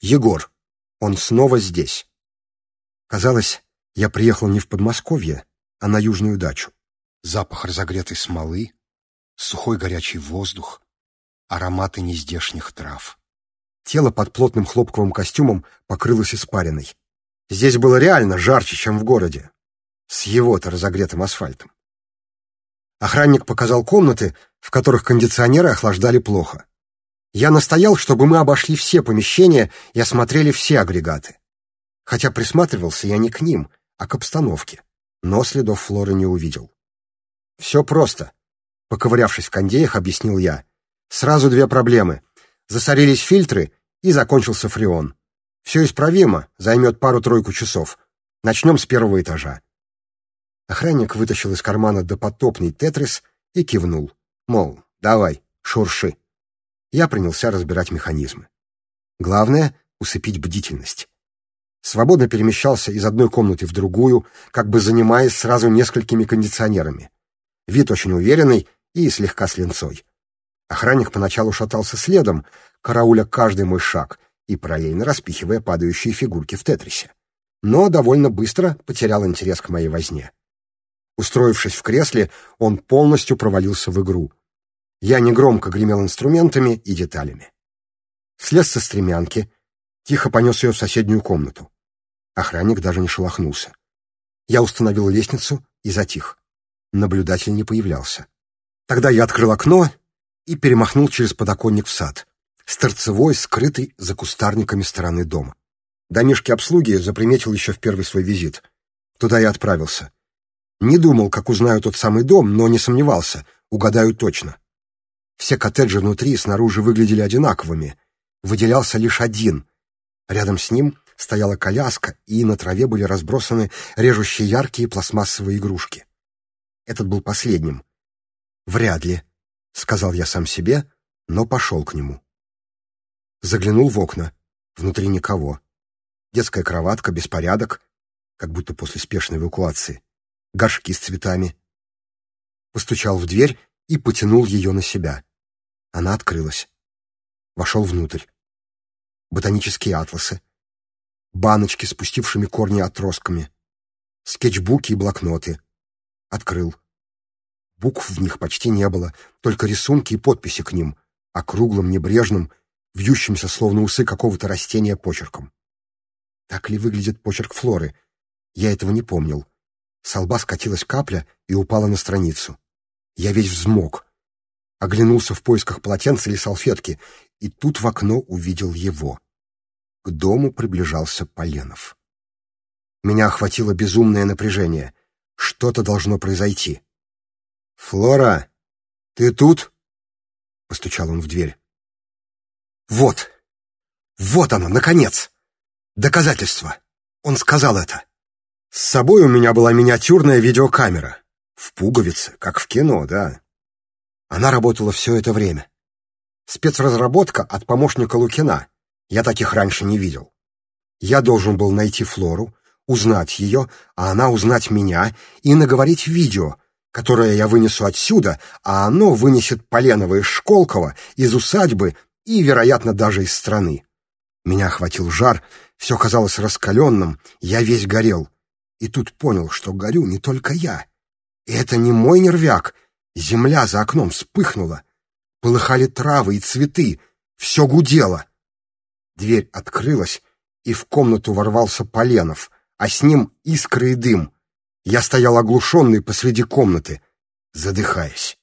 Егор. Он снова здесь. Казалось, я приехал не в Подмосковье, а на южную дачу. Запах разогретой смолы, сухой горячий воздух, ароматы нездешних трав. Тело под плотным хлопковым костюмом покрылось испариной. Здесь было реально жарче, чем в городе, с его-то разогретым асфальтом. Охранник показал комнаты, в которых кондиционеры охлаждали плохо. Я настоял, чтобы мы обошли все помещения и осмотрели все агрегаты. Хотя присматривался я не к ним, а к обстановке, но следов Флоры не увидел. Все просто. Поковырявшись в кондеях, объяснил я. Сразу две проблемы. Засорились фильтры и закончился фреон. Все исправимо, займет пару-тройку часов. Начнем с первого этажа. Охранник вытащил из кармана допотопный тетрис и кивнул. Мол, давай, шурши. Я принялся разбирать механизмы. Главное — усыпить бдительность. Свободно перемещался из одной комнаты в другую, как бы занимаясь сразу несколькими кондиционерами. Вид очень уверенный и слегка с линцой. Охранник поначалу шатался следом, карауля каждый мой шаг и параллельно распихивая падающие фигурки в тетрисе. Но довольно быстро потерял интерес к моей возне. Устроившись в кресле, он полностью провалился в игру. Я негромко гремел инструментами и деталями. Слез со стремянки, тихо понес ее в соседнюю комнату. Охранник даже не шелохнулся. Я установил лестницу и затих. Наблюдатель не появлялся. Тогда я открыл окно и перемахнул через подоконник в сад, с торцевой, скрытой за кустарниками стороны дома. Домишки обслуги заприметил еще в первый свой визит. Туда я отправился. Не думал, как узнаю тот самый дом, но не сомневался, угадаю точно. Все коттеджи внутри и снаружи выглядели одинаковыми. Выделялся лишь один. Рядом с ним стояла коляска, и на траве были разбросаны режущие яркие пластмассовые игрушки. Этот был последним. «Вряд ли», — сказал я сам себе, но пошел к нему. Заглянул в окна. Внутри никого. Детская кроватка, беспорядок, как будто после спешной эвакуации горшки с цветами. Постучал в дверь и потянул ее на себя. Она открылась. Вошел внутрь. Ботанические атласы. Баночки с пустившими корни отростками. Скетчбуки и блокноты. Открыл. Букв в них почти не было, только рисунки и подписи к ним, округлым, небрежным, вьющимся, словно усы какого-то растения, почерком. Так ли выглядит почерк Флоры? Я этого не помнил. С лба скатилась капля и упала на страницу. Я весь взмок. Оглянулся в поисках полотенца или салфетки, и тут в окно увидел его. К дому приближался Поленов. Меня охватило безумное напряжение. Что-то должно произойти. «Флора, ты тут?» — постучал он в дверь. «Вот! Вот оно, наконец! Доказательство! Он сказал это!» С собой у меня была миниатюрная видеокамера. В пуговице, как в кино, да. Она работала все это время. Спецразработка от помощника Лукина. Я таких раньше не видел. Я должен был найти Флору, узнать ее, а она узнать меня и наговорить видео, которое я вынесу отсюда, а оно вынесет Поленова из Школкова, из усадьбы и, вероятно, даже из страны. Меня охватил жар, все казалось раскаленным, я весь горел и тут понял, что горю не только я. И это не мой нервяк. Земля за окном вспыхнула. Полыхали травы и цветы. Все гудело. Дверь открылась, и в комнату ворвался Поленов, а с ним искры и дым. Я стоял оглушенный посреди комнаты, задыхаясь.